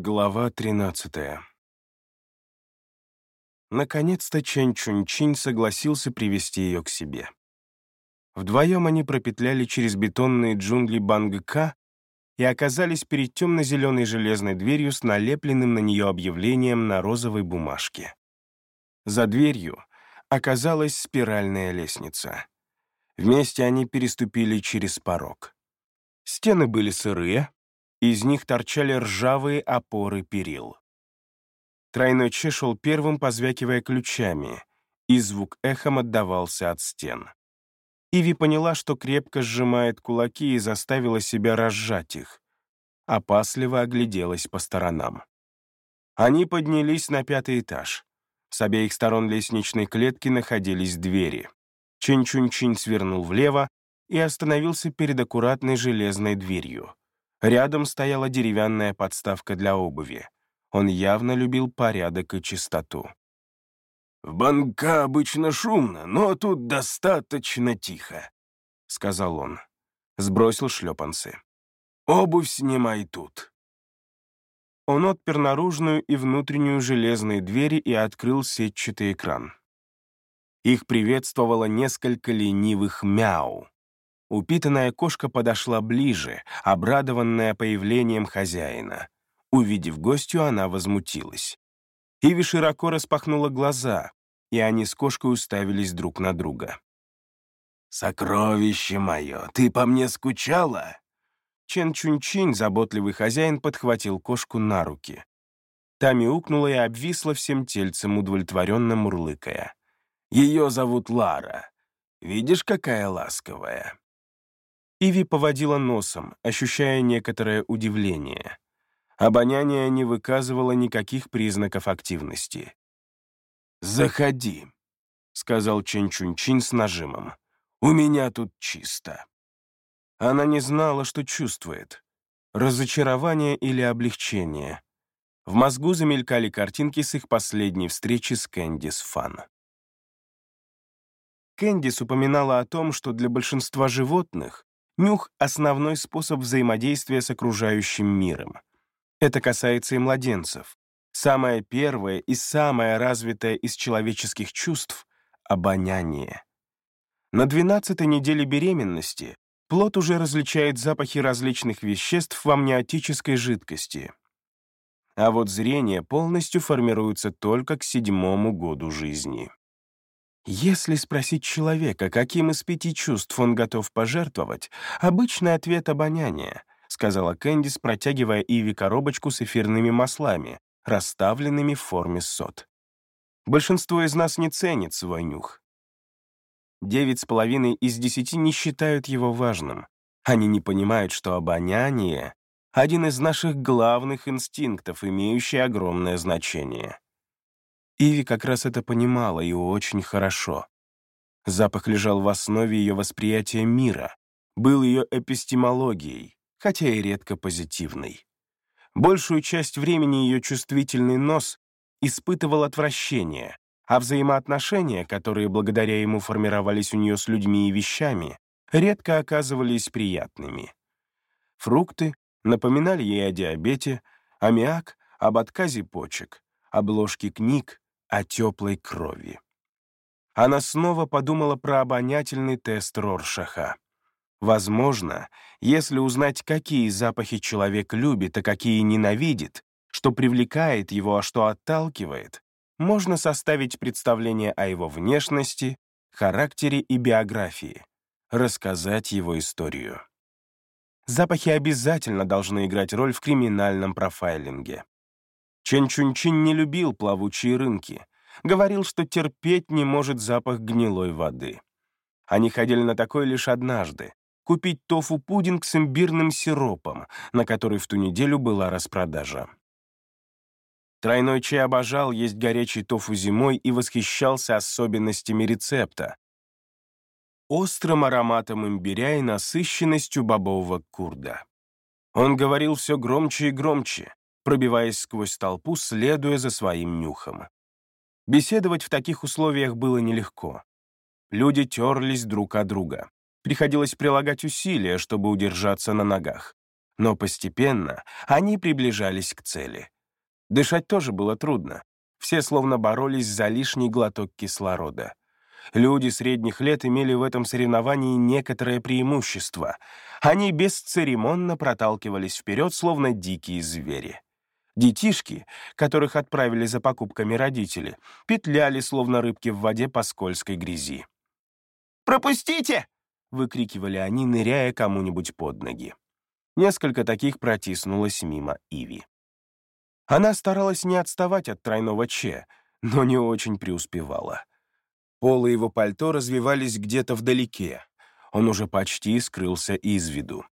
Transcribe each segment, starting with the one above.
Глава 13 Наконец-то Чэнь Чунчин согласился привести ее к себе. Вдвоем они пропетляли через бетонные джунгли Бангка и оказались перед темно-зеленой железной дверью с налепленным на нее объявлением на розовой бумажке. За дверью оказалась спиральная лестница. Вместе они переступили через порог. Стены были сырые, из них торчали ржавые опоры перил. Тройной Че шел первым, позвякивая ключами, и звук эхом отдавался от стен. Иви поняла, что крепко сжимает кулаки и заставила себя разжать их. Опасливо огляделась по сторонам. Они поднялись на пятый этаж. С обеих сторон лестничной клетки находились двери. Чин-Чунь-Чинь свернул влево и остановился перед аккуратной железной дверью. Рядом стояла деревянная подставка для обуви. Он явно любил порядок и чистоту. «В банка обычно шумно, но тут достаточно тихо», — сказал он. Сбросил шлепанцы. «Обувь снимай тут». Он отпер наружную и внутреннюю железные двери и открыл сетчатый экран. Их приветствовало несколько ленивых мяу. Упитанная кошка подошла ближе, обрадованная появлением хозяина. Увидев гостью, она возмутилась. Иви широко распахнула глаза, и они с кошкой уставились друг на друга. «Сокровище мое, ты по мне скучала?» Чен Чунчин, заботливый хозяин, подхватил кошку на руки. Та мяукнула и обвисла всем тельцем, удовлетворенно мурлыкая. «Ее зовут Лара. Видишь, какая ласковая?» Иви поводила носом, ощущая некоторое удивление. Обоняние не выказывало никаких признаков активности. «Заходи», — сказал Чен Чунчин с нажимом. «У меня тут чисто». Она не знала, что чувствует. Разочарование или облегчение. В мозгу замелькали картинки с их последней встречи с Кэндис Фан. Кэндис упоминала о том, что для большинства животных Нюх — основной способ взаимодействия с окружающим миром. Это касается и младенцев. Самое первое и самое развитое из человеческих чувств — обоняние. На 12-й неделе беременности плод уже различает запахи различных веществ в амниотической жидкости. А вот зрение полностью формируется только к седьмому году жизни. Если спросить человека, каким из пяти чувств он готов пожертвовать, обычный ответ — обоняние, сказала Кэндис, протягивая Иви коробочку с эфирными маслами, расставленными в форме сот. Большинство из нас не ценит свой нюх. Девять с половиной из десяти не считают его важным. Они не понимают, что обоняние — один из наших главных инстинктов, имеющий огромное значение. Иви как раз это понимала и очень хорошо. Запах лежал в основе ее восприятия мира, был ее эпистемологией, хотя и редко позитивной. Большую часть времени ее чувствительный нос испытывал отвращение, а взаимоотношения, которые благодаря ему формировались у нее с людьми и вещами, редко оказывались приятными. Фрукты напоминали ей о диабете, аммиак — об отказе почек, обложки книг о теплой крови. Она снова подумала про обонятельный тест Роршаха. Возможно, если узнать, какие запахи человек любит, а какие ненавидит, что привлекает его, а что отталкивает, можно составить представление о его внешности, характере и биографии, рассказать его историю. Запахи обязательно должны играть роль в криминальном профайлинге. Чен Чунчин не любил плавучие рынки, говорил, что терпеть не может запах гнилой воды. Они ходили на такой лишь однажды, купить тофу-пудинг с имбирным сиропом, на который в ту неделю была распродажа. Тройной чай обожал есть горячий тофу зимой и восхищался особенностями рецепта. Острым ароматом имбиря и насыщенностью бобового курда. Он говорил все громче и громче, пробиваясь сквозь толпу, следуя за своим нюхом. Беседовать в таких условиях было нелегко. Люди терлись друг от друга. Приходилось прилагать усилия, чтобы удержаться на ногах. Но постепенно они приближались к цели. Дышать тоже было трудно. Все словно боролись за лишний глоток кислорода. Люди средних лет имели в этом соревновании некоторое преимущество. Они бесцеремонно проталкивались вперед, словно дикие звери. Детишки, которых отправили за покупками родители, петляли, словно рыбки в воде по скользкой грязи. «Пропустите!» — выкрикивали они, ныряя кому-нибудь под ноги. Несколько таких протиснулось мимо Иви. Она старалась не отставать от тройного Че, но не очень преуспевала. Полы его пальто развивались где-то вдалеке. Он уже почти скрылся из виду.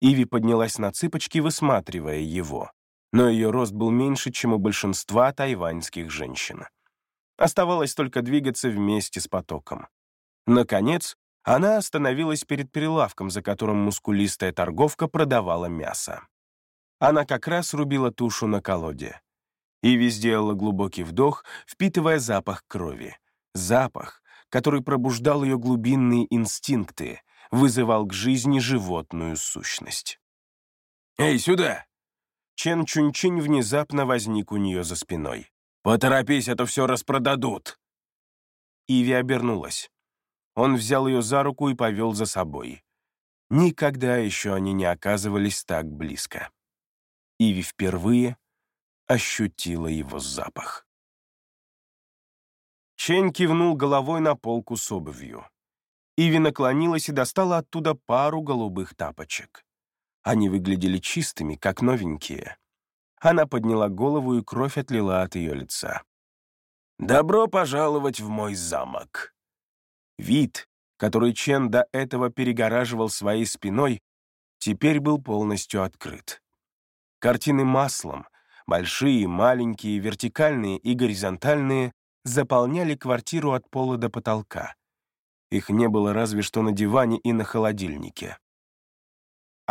Иви поднялась на цыпочки, высматривая его, но ее рост был меньше, чем у большинства тайваньских женщин. Оставалось только двигаться вместе с потоком. Наконец, она остановилась перед прилавком, за которым мускулистая торговка продавала мясо. Она как раз рубила тушу на колоде. Иви сделала глубокий вдох, впитывая запах крови. Запах, который пробуждал ее глубинные инстинкты, вызывал к жизни животную сущность. «Эй, сюда!» Чен Чунчинь внезапно возник у нее за спиной. «Поторопись, а то все распродадут!» Иви обернулась. Он взял ее за руку и повел за собой. Никогда еще они не оказывались так близко. Иви впервые ощутила его запах. Чень кивнул головой на полку с обувью. Иви наклонилась и достала оттуда пару голубых тапочек. Они выглядели чистыми, как новенькие. Она подняла голову, и кровь отлила от ее лица. «Добро пожаловать в мой замок!» Вид, который Чен до этого перегораживал своей спиной, теперь был полностью открыт. Картины маслом, большие, маленькие, вертикальные и горизонтальные, заполняли квартиру от пола до потолка. Их не было разве что на диване и на холодильнике.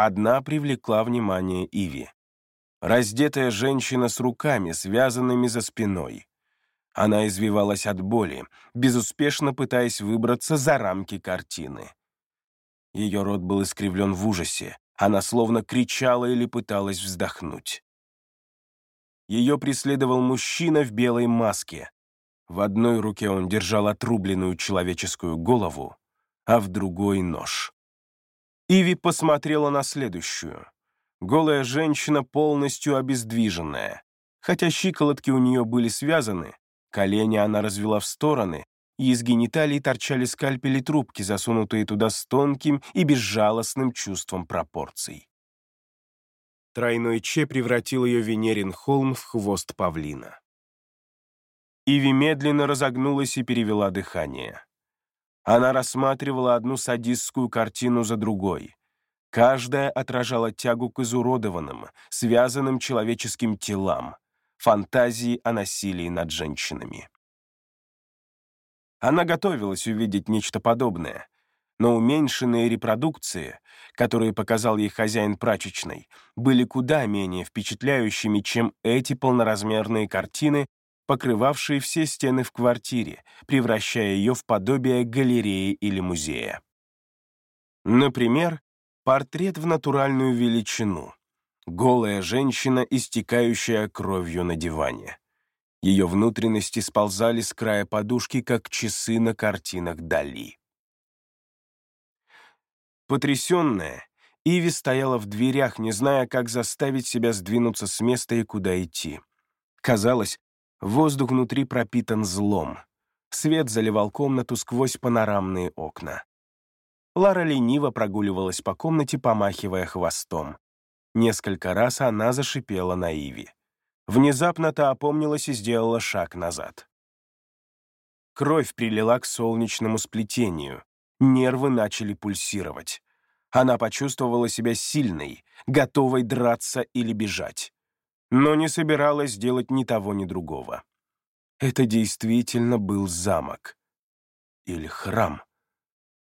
Одна привлекла внимание Иви. Раздетая женщина с руками, связанными за спиной. Она извивалась от боли, безуспешно пытаясь выбраться за рамки картины. Ее рот был искривлен в ужасе, она словно кричала или пыталась вздохнуть. Ее преследовал мужчина в белой маске. В одной руке он держал отрубленную человеческую голову, а в другой — нож. Иви посмотрела на следующую. Голая женщина полностью обездвиженная. Хотя щиколотки у нее были связаны, Колени она развела в стороны, и из гениталий торчали скальпели трубки, засунутые туда с тонким и безжалостным чувством пропорций. Тройной Че превратил ее Венерин холм в хвост павлина. Иви медленно разогнулась и перевела дыхание. Она рассматривала одну садистскую картину за другой. Каждая отражала тягу к изуродованным, связанным человеческим телам, фантазии о насилии над женщинами. Она готовилась увидеть нечто подобное, но уменьшенные репродукции, которые показал ей хозяин прачечной, были куда менее впечатляющими, чем эти полноразмерные картины, покрывавшие все стены в квартире, превращая ее в подобие галереи или музея. Например, портрет в натуральную величину, голая женщина, истекающая кровью на диване. Ее внутренности сползали с края подушки, как часы на картинах Дали. Потрясенная, Иви стояла в дверях, не зная, как заставить себя сдвинуться с места и куда идти. Казалось, воздух внутри пропитан злом. Свет заливал комнату сквозь панорамные окна. Лара лениво прогуливалась по комнате, помахивая хвостом. Несколько раз она зашипела на Иви. Внезапно та опомнилась и сделала шаг назад. Кровь прилила к солнечному сплетению, нервы начали пульсировать. Она почувствовала себя сильной, готовой драться или бежать. Но не собиралась делать ни того, ни другого. Это действительно был замок. Или храм.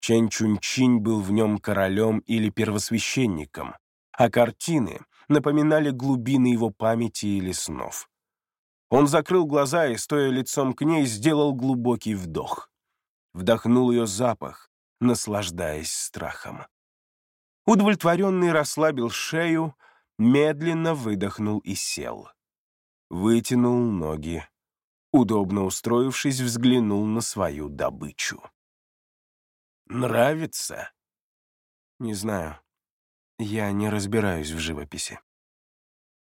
Чэнь Чунчин был в нем королем или первосвященником, а картины напоминали глубины его памяти или снов. Он закрыл глаза и, стоя лицом к ней, сделал глубокий вдох. Вдохнул ее запах, наслаждаясь страхом. Удовлетворенный расслабил шею, медленно выдохнул и сел. Вытянул ноги. Удобно устроившись, взглянул на свою добычу. «Нравится?» «Не знаю. Я не разбираюсь в живописи».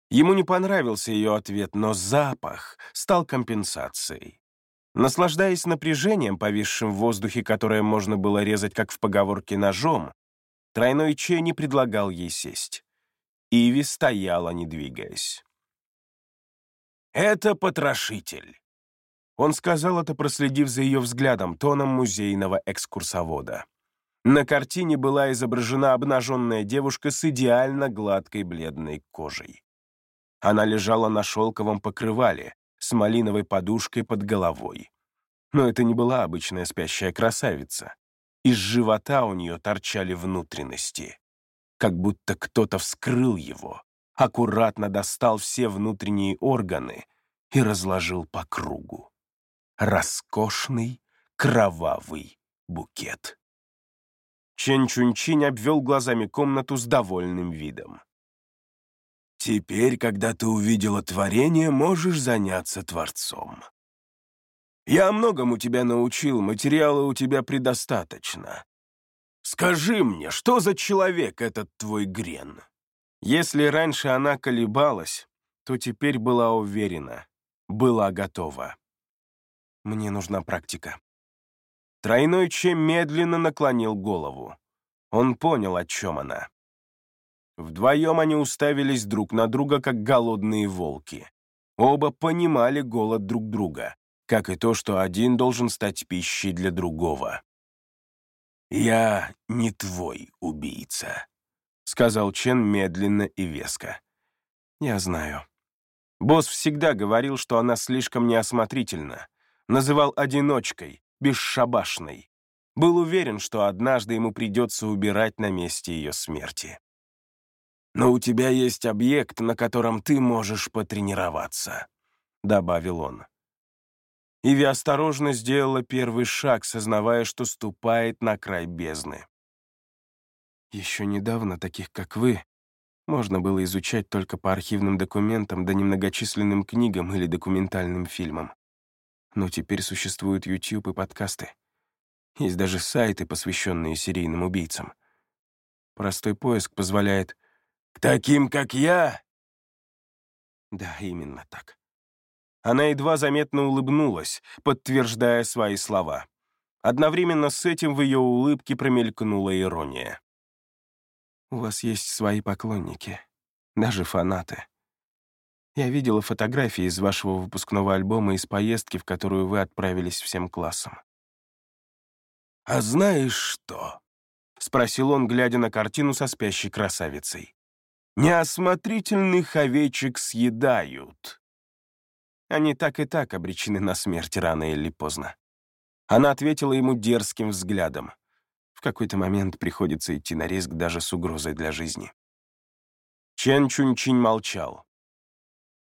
Ему не понравился ее ответ, но запах стал компенсацией. Наслаждаясь напряжением, повисшим в воздухе, которое можно было резать, как в поговорке, ножом, тройной Че не предлагал ей сесть. Иви стояла, не двигаясь. «Это потрошитель!» Он сказал это, проследив за ее взглядом, тоном музейного экскурсовода. На картине была изображена обнаженная девушка с идеально гладкой бледной кожей. Она лежала на шелковом покрывале с малиновой подушкой под головой. Но это не была обычная спящая красавица. Из живота у нее торчали внутренности. Как будто кто-то вскрыл его, аккуратно достал все внутренние органы и разложил по кругу. Роскошный кровавый букет. Чен Чунчинь обвел глазами комнату с довольным видом. Теперь, когда ты увидела творение, можешь заняться Творцом. Я многому тебя научил, материала у тебя предостаточно. Скажи мне, что за человек этот твой Грен? Если раньше она колебалась, то теперь была уверена, была готова. Мне нужна практика. Тройной Че медленно наклонил голову. Он понял, о чем она. Вдвоем они уставились друг на друга, как голодные волки. Оба понимали голод друг друга, как и то, что один должен стать пищей для другого. «Я не твой убийца», — сказал Чен медленно и веско. «Я знаю». Босс всегда говорил, что она слишком неосмотрительна, называл одиночкой, бесшабашной. Был уверен, что однажды ему придется убирать на месте ее смерти но у тебя есть объект, на котором ты можешь потренироваться», — добавил он. Иви осторожно сделала первый шаг, сознавая, что ступает на край бездны. Еще недавно таких, как вы, можно было изучать только по архивным документам да немногочисленным книгам или документальным фильмам. Но теперь существуют YouTube и подкасты. Есть даже сайты, посвященные серийным убийцам. Простой поиск позволяет к таким, как я?» Да, именно так. Она едва заметно улыбнулась, подтверждая свои слова. Одновременно с этим в ее улыбке промелькнула ирония. «У вас есть свои поклонники, даже фанаты. Я видела фотографии из вашего выпускного альбома из поездки, в которую вы отправились всем классом». «А знаешь что?» — спросил он, глядя на картину со спящей красавицей. Неосмотрительных овечек съедают. Они так и так обречены на смерть рано или поздно. Она ответила ему дерзким взглядом. В какой-то момент приходится идти на риск даже с угрозой для жизни. Чен Чунчин молчал.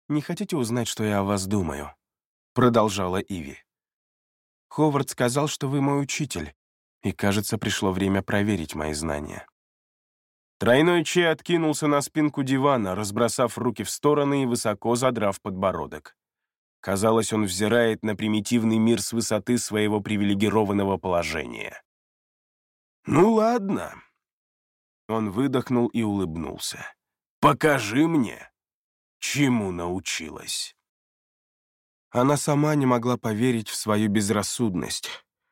«Не хотите узнать, что я о вас думаю?» Продолжала Иви. «Ховард сказал, что вы мой учитель, и, кажется, пришло время проверить мои знания». Тройной Че откинулся на спинку дивана, разбросав руки в стороны и высоко задрав подбородок. Казалось, он взирает на примитивный мир с высоты своего привилегированного положения. «Ну ладно». Он выдохнул и улыбнулся. «Покажи мне, чему научилась». Она сама не могла поверить в свою безрассудность.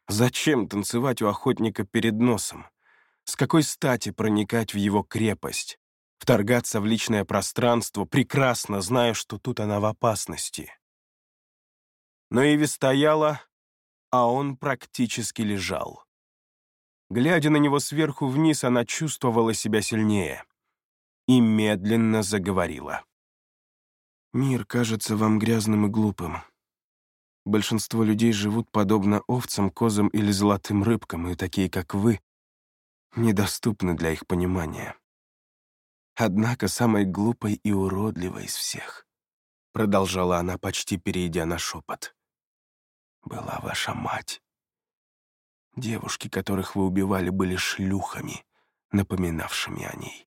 Зачем танцевать у охотника перед носом? С какой стати проникать в его крепость, вторгаться в личное пространство, прекрасно зная, что тут она в опасности? Но Иви стояла, а он практически лежал. Глядя на него сверху вниз, она чувствовала себя сильнее и медленно заговорила. «Мир кажется вам грязным и глупым. Большинство людей живут подобно овцам, козам или золотым рыбкам, и такие, как вы, недоступны для их понимания. Однако самой глупой и уродливой из всех, продолжала она, почти перейдя на шепот, была ваша мать. Девушки, которых вы убивали, были шлюхами, напоминавшими о ней.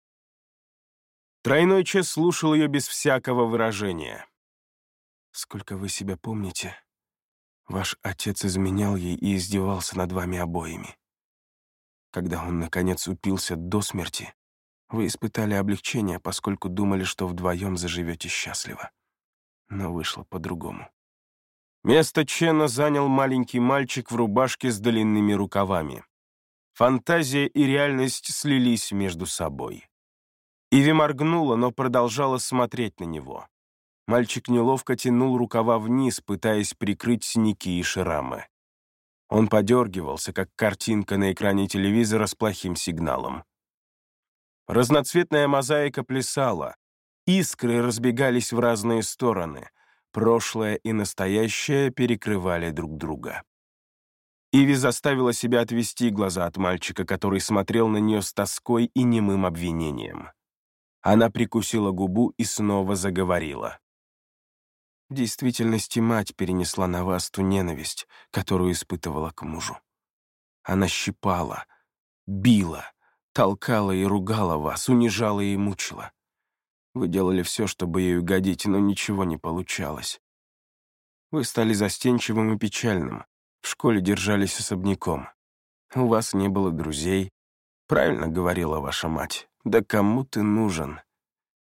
Тройной Че слушал ее без всякого выражения. «Сколько вы себя помните, ваш отец изменял ей и издевался над вами обоими. Когда он, наконец, упился до смерти, вы испытали облегчение, поскольку думали, что вдвоем заживете счастливо. Но вышло по-другому. Место Чена занял маленький мальчик в рубашке с длинными рукавами. Фантазия и реальность слились между собой. Иви моргнула, но продолжала смотреть на него. Мальчик неловко тянул рукава вниз, пытаясь прикрыть синяки и шрамы. Он подергивался, как картинка на экране телевизора с плохим сигналом. Разноцветная мозаика плясала, искры разбегались в разные стороны, прошлое и настоящее перекрывали друг друга. Иви заставила себя отвести глаза от мальчика, который смотрел на нее с тоской и немым обвинением. Она прикусила губу и снова заговорила. В действительности мать перенесла на вас ту ненависть, которую испытывала к мужу. Она щипала, била, толкала и ругала вас, унижала и мучила. Вы делали все, чтобы ей угодить, но ничего не получалось. Вы стали застенчивым и печальным, в школе держались особняком. У вас не было друзей. Правильно говорила ваша мать. Да кому ты нужен?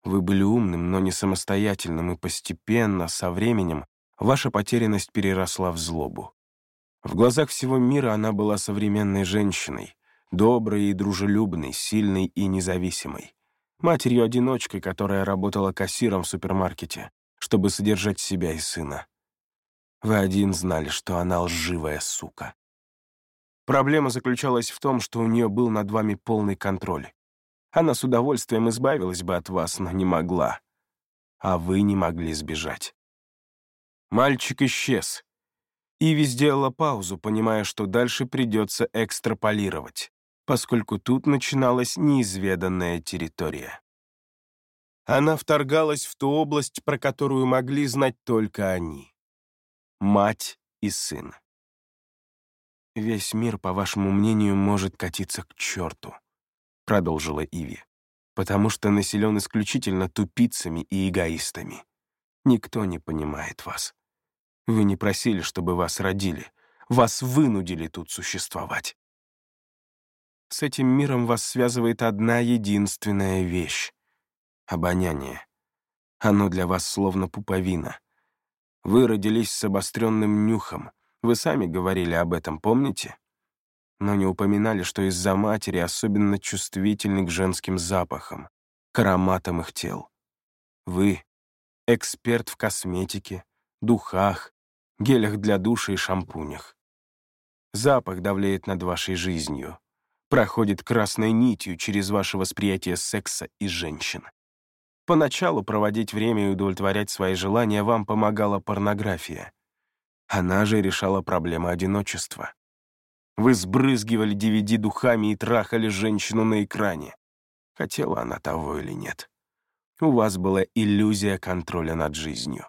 Вы были умным, но не самостоятельным, и постепенно, со временем, ваша потерянность переросла в злобу. В глазах всего мира она была современной женщиной, доброй и дружелюбной, сильной и независимой. Матерью-одиночкой, которая работала кассиром в супермаркете, чтобы содержать себя и сына. Вы один знали, что она лживая сука. Проблема заключалась в том, что у нее был над вами полный контроль. Она с удовольствием избавилась бы от вас, но не могла. А вы не могли сбежать. Мальчик исчез. Иви сделала паузу, понимая, что дальше придется экстраполировать, поскольку тут начиналась неизведанная территория. Она вторгалась в ту область, про которую могли знать только они. Мать и сын. Весь мир, по вашему мнению, может катиться к черту продолжила Иви, потому что населен исключительно тупицами и эгоистами. Никто не понимает вас. Вы не просили, чтобы вас родили. Вас вынудили тут существовать. С этим миром вас связывает одна единственная вещь — обоняние. Оно для вас словно пуповина. Вы родились с обостренным нюхом. Вы сами говорили об этом, помните? но не упоминали, что из-за матери особенно чувствительны к женским запахам, к ароматам их тел. Вы — эксперт в косметике, духах, гелях для душа и шампунях. Запах давляет над вашей жизнью, проходит красной нитью через ваше восприятие секса и женщин. Поначалу проводить время и удовлетворять свои желания вам помогала порнография. Она же решала проблемы одиночества. Вы сбрызгивали DVD духами и трахали женщину на экране. Хотела она того или нет. У вас была иллюзия контроля над жизнью.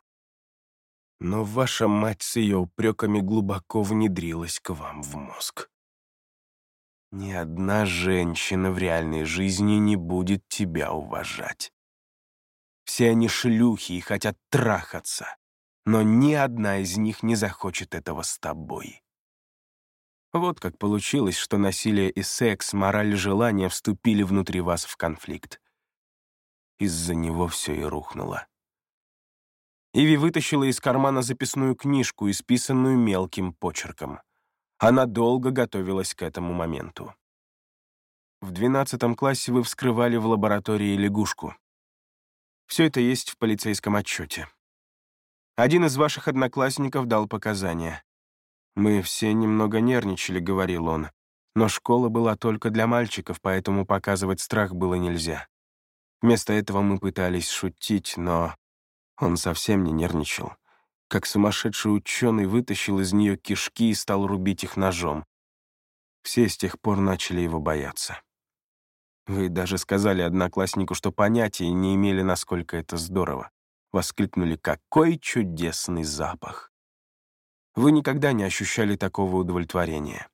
Но ваша мать с ее упреками глубоко внедрилась к вам в мозг. Ни одна женщина в реальной жизни не будет тебя уважать. Все они шлюхи и хотят трахаться, но ни одна из них не захочет этого с тобой. Вот как получилось, что насилие и секс, мораль и желание вступили внутри вас в конфликт. Из-за него все и рухнуло. Иви вытащила из кармана записную книжку, исписанную мелким почерком. Она долго готовилась к этому моменту. В двенадцатом классе вы вскрывали в лаборатории лягушку. Все это есть в полицейском отчете. Один из ваших одноклассников дал показания. «Мы все немного нервничали», — говорил он. «Но школа была только для мальчиков, поэтому показывать страх было нельзя. Вместо этого мы пытались шутить, но он совсем не нервничал. Как сумасшедший ученый вытащил из нее кишки и стал рубить их ножом. Все с тех пор начали его бояться. Вы даже сказали однокласснику, что понятия не имели, насколько это здорово. Воскликнули «Какой чудесный запах!» Вы никогда не ощущали такого удовлетворения.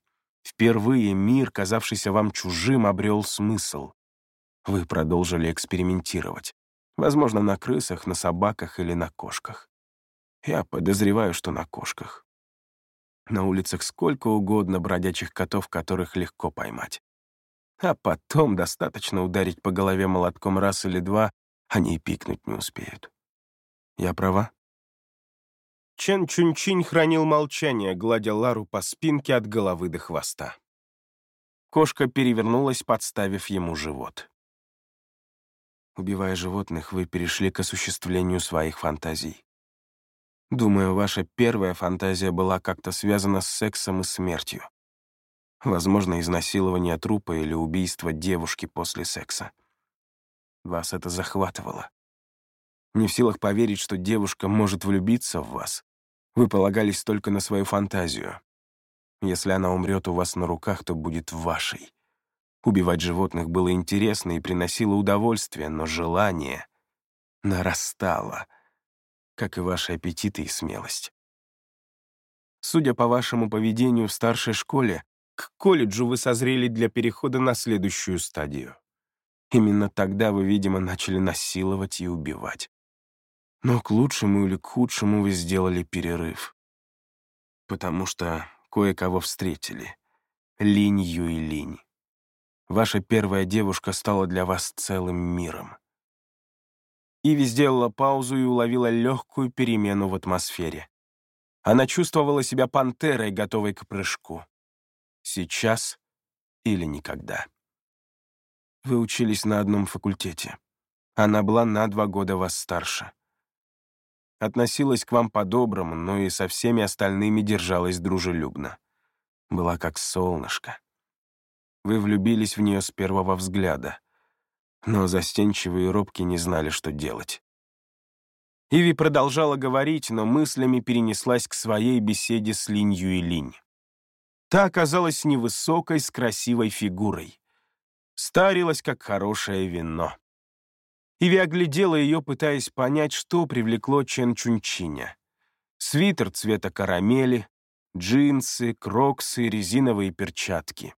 Впервые мир, казавшийся вам чужим, обрел смысл. Вы продолжили экспериментировать. Возможно, на крысах, на собаках или на кошках. Я подозреваю, что на кошках. На улицах сколько угодно бродячих котов, которых легко поймать. А потом достаточно ударить по голове молотком раз или два, они и пикнуть не успеют. Я права? Чен Чунчинь хранил молчание, гладя Лару по спинке от головы до хвоста. Кошка перевернулась, подставив ему живот. Убивая животных, вы перешли к осуществлению своих фантазий. Думаю, ваша первая фантазия была как-то связана с сексом и смертью. Возможно, изнасилование трупа или убийство девушки после секса. Вас это захватывало. Не в силах поверить, что девушка может влюбиться в вас, вы полагались только на свою фантазию. Если она умрет у вас на руках, то будет вашей. Убивать животных было интересно и приносило удовольствие, но желание нарастало — как и ваши аппетиты и смелость. Судя по вашему поведению в старшей школе, к колледжу вы созрели для перехода на следующую стадию. Именно тогда вы, видимо, начали насиловать и убивать. Но к лучшему или к худшему вы сделали перерыв. Потому что кое-кого встретили. Линь Юй Линь. Ваша первая девушка стала для вас целым миром. Иви сделала паузу и уловила легкую перемену в атмосфере. Она чувствовала себя пантерой, готовой к прыжку. Сейчас или никогда. Вы учились на одном факультете. Она была на два года вас старше. Относилась к вам по-доброму, но и со всеми остальными держалась дружелюбно. Была как солнышко. Вы влюбились в нее с первого взгляда но застенчивые робки не знали, что делать. Иви продолжала говорить, но мыслями перенеслась к своей беседе с Линь. Та оказалась невысокой, с красивой фигурой. Старилась, как хорошее вино. Иви оглядела ее, пытаясь понять, что привлекло Чен Чунчиня. Свитер цвета карамели, джинсы, кроксы, резиновые перчатки.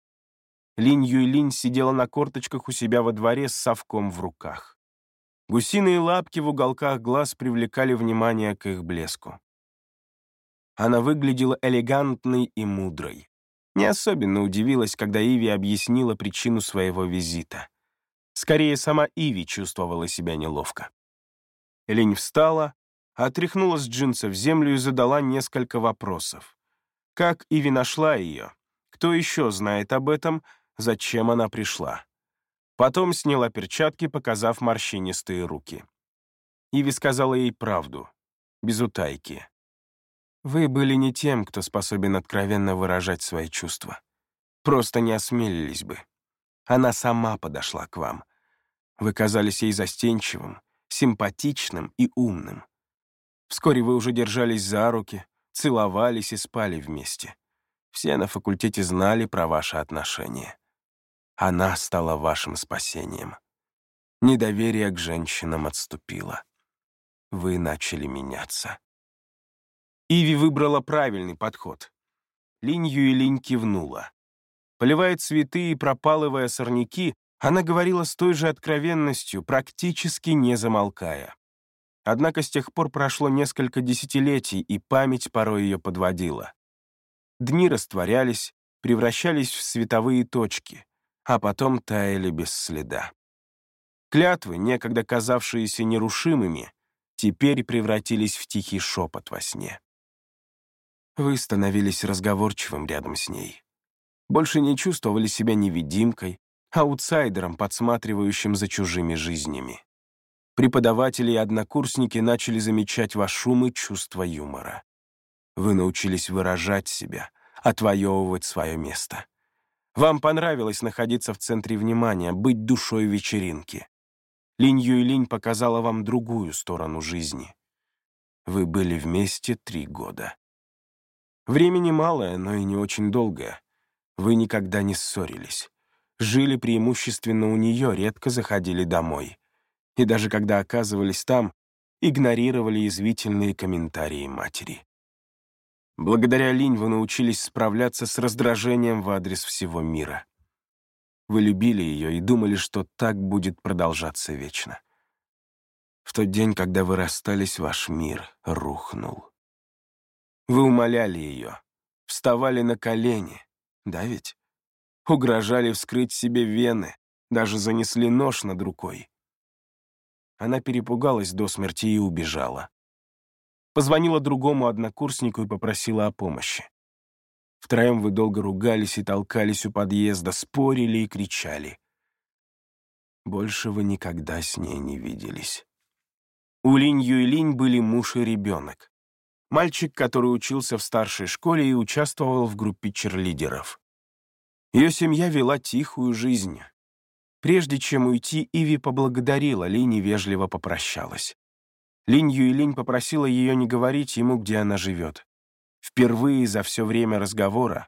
Линь Юйлинь сидела на корточках у себя во дворе с совком в руках. Гусиные лапки в уголках глаз привлекали внимание к их блеску. Она выглядела элегантной и мудрой. Не особенно удивилась, когда Иви объяснила причину своего визита. Скорее, сама Иви чувствовала себя неловко. Линь встала, отряхнула с джинсов землю и задала несколько вопросов. Как Иви нашла ее? Кто еще знает об этом? Зачем она пришла. Потом сняла перчатки, показав морщинистые руки. Иви сказала ей правду, без утайки. Вы были не тем, кто способен откровенно выражать свои чувства. Просто не осмелились бы. Она сама подошла к вам. Вы казались ей застенчивым, симпатичным и умным. Вскоре вы уже держались за руки, целовались и спали вместе. Все на факультете знали про ваши отношения. Она стала вашим спасением. Недоверие к женщинам отступило. Вы начали меняться. Иви выбрала правильный подход. Линь Юэлинь кивнула. Поливая цветы и пропалывая сорняки, она говорила с той же откровенностью, практически не замолкая. Однако с тех пор прошло несколько десятилетий, и память порой ее подводила. Дни растворялись, превращались в световые точки а потом таяли без следа. Клятвы, некогда казавшиеся нерушимыми, теперь превратились в тихий шепот во сне. Вы становились разговорчивым рядом с ней. Больше не чувствовали себя невидимкой, аутсайдером, подсматривающим за чужими жизнями. Преподаватели и однокурсники начали замечать ваш шум и чувство юмора. Вы научились выражать себя, отвоевывать свое место. Вам понравилось находиться в центре внимания, быть душой вечеринки. Линь Юйлинь показала вам другую сторону жизни. Вы были вместе три года. Времени малое, но и не очень долгое. Вы никогда не ссорились. Жили преимущественно у нее, редко заходили домой. И даже когда оказывались там, игнорировали извительные комментарии матери. Благодаря Линь вы научились справляться с раздражением в адрес всего мира. Вы любили ее и думали, что так будет продолжаться вечно. В тот день, когда вы расстались, ваш мир рухнул. Вы умоляли ее, вставали на колени, да ведь? Угрожали вскрыть себе вены, даже занесли нож над рукой. Она перепугалась до смерти и убежала. Позвонила другому однокурснику и попросила о помощи. Втроем вы долго ругались и толкались у подъезда, спорили и кричали. Больше вы никогда с ней не виделись. У Линь Юйлинь были муж и ребенок. Мальчик, который учился в старшей школе и участвовал в группе черлидеров. Ее семья вела тихую жизнь. Прежде чем уйти, Иви поблагодарила Ли, невежливо попрощалась. Линь Юйлинь попросила ее не говорить ему, где она живет. Впервые за все время разговора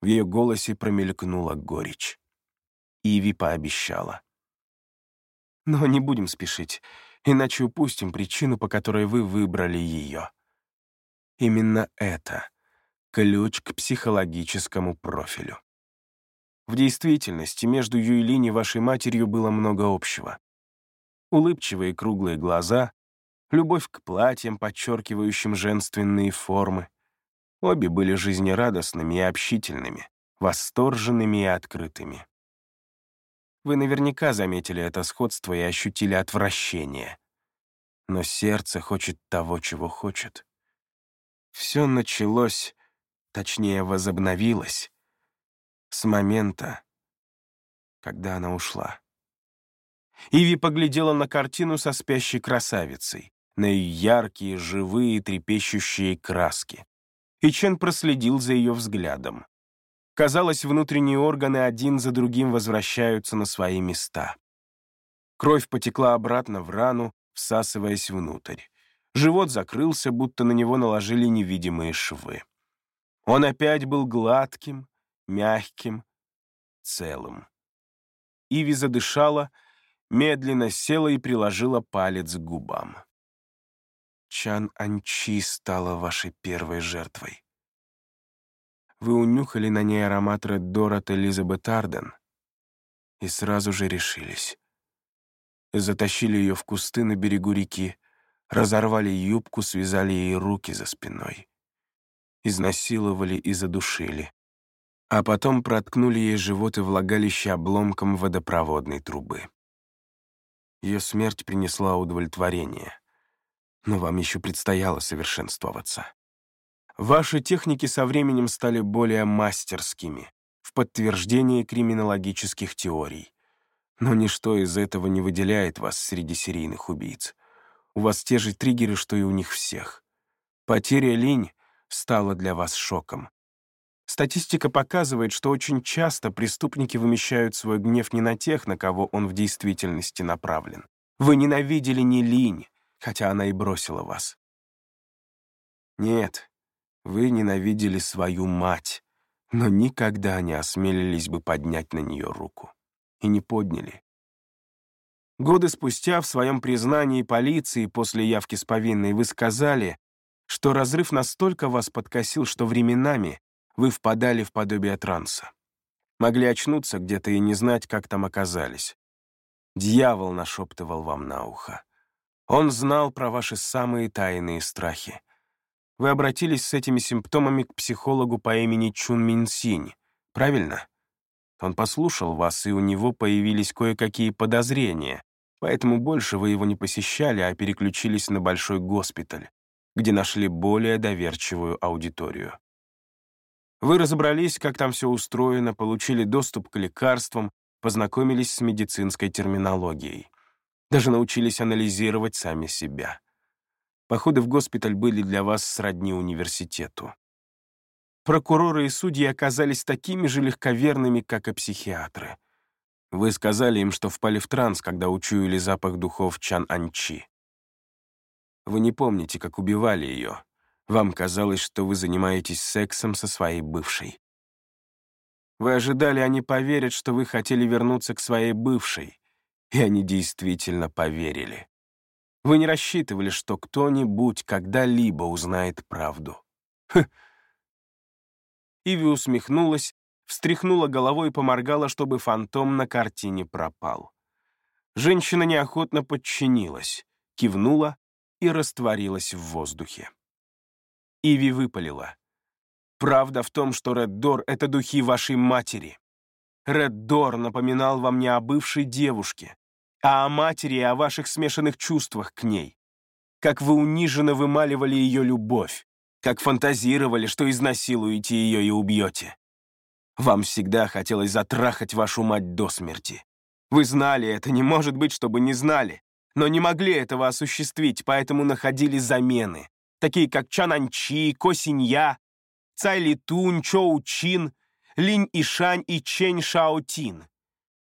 в ее голосе промелькнула горечь. Иви пообещала. «Но не будем спешить, иначе упустим причину, по которой вы выбрали ее. Именно это — ключ к психологическому профилю. В действительности между Юйлинь и вашей матерью было много общего. Улыбчивые круглые глаза, любовь к платьям, подчеркивающим женственные формы, Обе были жизнерадостными и общительными, восторженными и открытыми. Вы наверняка заметили это сходство и ощутили отвращение. Но сердце хочет того, чего хочет. Все началось, точнее, возобновилось, с момента, когда она ушла. Иви поглядела на картину со спящей красавицей, на ее яркие, живые, трепещущие краски и Чен проследил за ее взглядом. Казалось, внутренние органы один за другим возвращаются на свои места. Кровь потекла обратно в рану, всасываясь внутрь. Живот закрылся, будто на него наложили невидимые швы. Он опять был гладким, мягким, целым. Иви задышала, медленно села и приложила палец к губам. Чан Анчи стала вашей первой жертвой. Вы унюхали на ней аромат Реддор от Элизабет Арден и сразу же решились. Затащили ее в кусты на берегу реки, разорвали юбку, связали ей руки за спиной. Изнасиловали и задушили. А потом проткнули ей живот и влагалище обломком водопроводной трубы. Ее смерть принесла удовлетворение — но вам еще предстояло совершенствоваться. Ваши техники со временем стали более мастерскими, в подтверждение криминологических теорий. Но ничто из этого не выделяет вас среди серийных убийц. У вас те же триггеры, что и у них всех. Потеря линь стала для вас шоком. Статистика показывает, что очень часто преступники вымещают свой гнев не на тех, на кого он в действительности направлен. Вы ненавидели не линь, хотя она и бросила вас. Нет, вы ненавидели свою мать, но никогда не осмелились бы поднять на нее руку. И не подняли. Годы спустя в своем признании полиции после явки с повинной вы сказали, что разрыв настолько вас подкосил, что временами вы впадали в подобие транса. Могли очнуться где-то и не знать, как там оказались. Дьявол нашептывал вам на ухо. Он знал про ваши самые тайные страхи. Вы обратились с этими симптомами к психологу по имени Чун Мин Синь, правильно? Он послушал вас, и у него появились кое-какие подозрения, поэтому больше вы его не посещали, а переключились на большой госпиталь, где нашли более доверчивую аудиторию. Вы разобрались, как там все устроено, получили доступ к лекарствам, познакомились с медицинской терминологией. Даже научились анализировать сами себя. Походы в госпиталь были для вас сродни университету. Прокуроры и судьи оказались такими же легковерными, как и психиатры. Вы сказали им, что впали в транс, когда учуяли запах духов Чан-Анчи. Вы не помните, как убивали ее. Вам казалось, что вы занимаетесь сексом со своей бывшей. Вы ожидали, они поверят, что вы хотели вернуться к своей бывшей, и они действительно поверили. Вы не рассчитывали, что кто-нибудь когда-либо узнает правду. Хм, Иви усмехнулась, встряхнула головой и поморгала, чтобы фантом на картине пропал. Женщина неохотно подчинилась, кивнула и растворилась в воздухе. Иви выпалила. «Правда в том, что Реддор — это духи вашей матери. Реддор напоминал вам не о бывшей девушке, а о матери и о ваших смешанных чувствах к ней. Как вы униженно вымаливали ее любовь, как фантазировали, что изнасилуете ее и убьете. Вам всегда хотелось затрахать вашу мать до смерти. Вы знали это, не может быть, чтобы не знали, но не могли этого осуществить, поэтому находили замены, такие как Чананчи, Косинья, Цай Литунь, Чоу Чин, Линь Ишань и Чень Шаотин.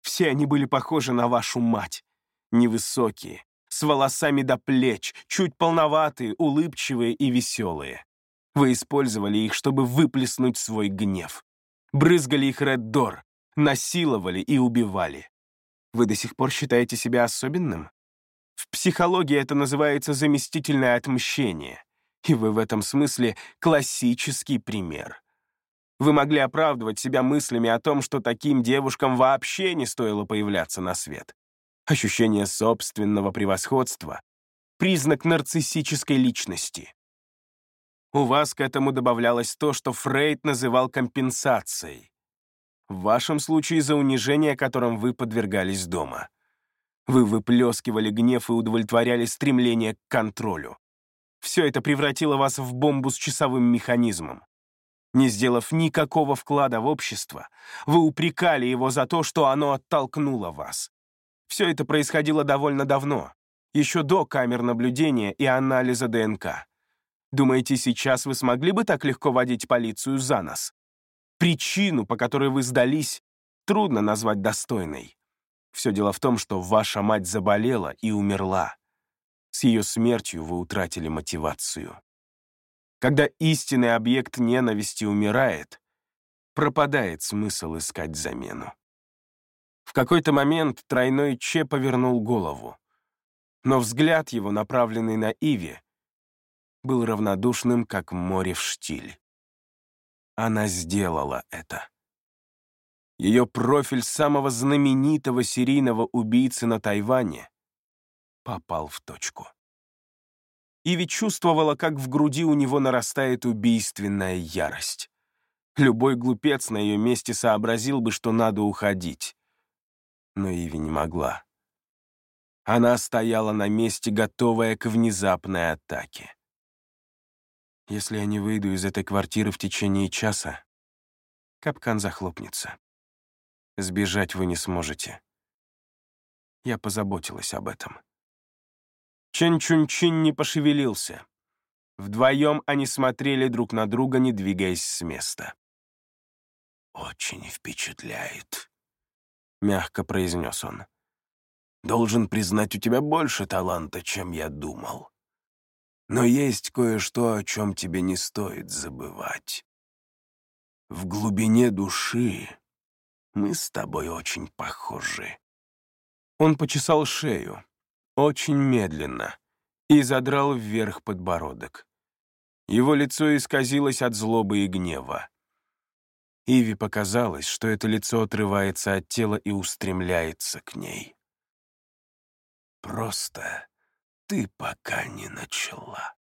Все они были похожи на вашу мать. Невысокие, с волосами до плеч, чуть полноватые, улыбчивые и веселые. Вы использовали их, чтобы выплеснуть свой гнев. Брызгали их Реддор, насиловали и убивали. Вы до сих пор считаете себя особенным? В психологии это называется заместительное отмщение, и вы в этом смысле классический пример. Вы могли оправдывать себя мыслями о том, что таким девушкам вообще не стоило появляться на свет. Ощущение собственного превосходства — признак нарциссической личности. У вас к этому добавлялось то, что Фрейд называл компенсацией. В вашем случае за унижение, которым вы подвергались дома. Вы выплескивали гнев и удовлетворяли стремление к контролю. Все это превратило вас в бомбу с часовым механизмом. Не сделав никакого вклада в общество, вы упрекали его за то, что оно оттолкнуло вас. Все это происходило довольно давно, еще до камер наблюдения и анализа ДНК. Думаете, сейчас вы смогли бы так легко водить полицию за нос? Причину, по которой вы сдались, трудно назвать достойной. Все дело в том, что ваша мать заболела и умерла. С ее смертью вы утратили мотивацию. Когда истинный объект ненависти умирает, пропадает смысл искать замену. В какой-то момент тройной Че повернул голову. Но взгляд его, направленный на Иви, был равнодушным, как море в штиль. Она сделала это. Ее профиль самого знаменитого серийного убийцы на Тайване попал в точку. Иви чувствовала, как в груди у него нарастает убийственная ярость. Любой глупец на ее месте сообразил бы, что надо уходить. Но Иви не могла. Она стояла на месте, готовая к внезапной атаке. Если я не выйду из этой квартиры в течение часа, капкан захлопнется. Сбежать вы не сможете. Я позаботилась об этом. Чен Чунчин не пошевелился. Вдвоем они смотрели друг на друга, не двигаясь с места. «Очень впечатляет», — мягко произнес он. «Должен признать, у тебя больше таланта, чем я думал. Но есть кое-что, о чем тебе не стоит забывать. В глубине души мы с тобой очень похожи. Он почесал шею, очень медленно, и задрал вверх подбородок. Его лицо исказилось от злобы и гнева. Иви показалось, что это лицо отрывается от тела и устремляется к ней. «Просто ты пока не начала.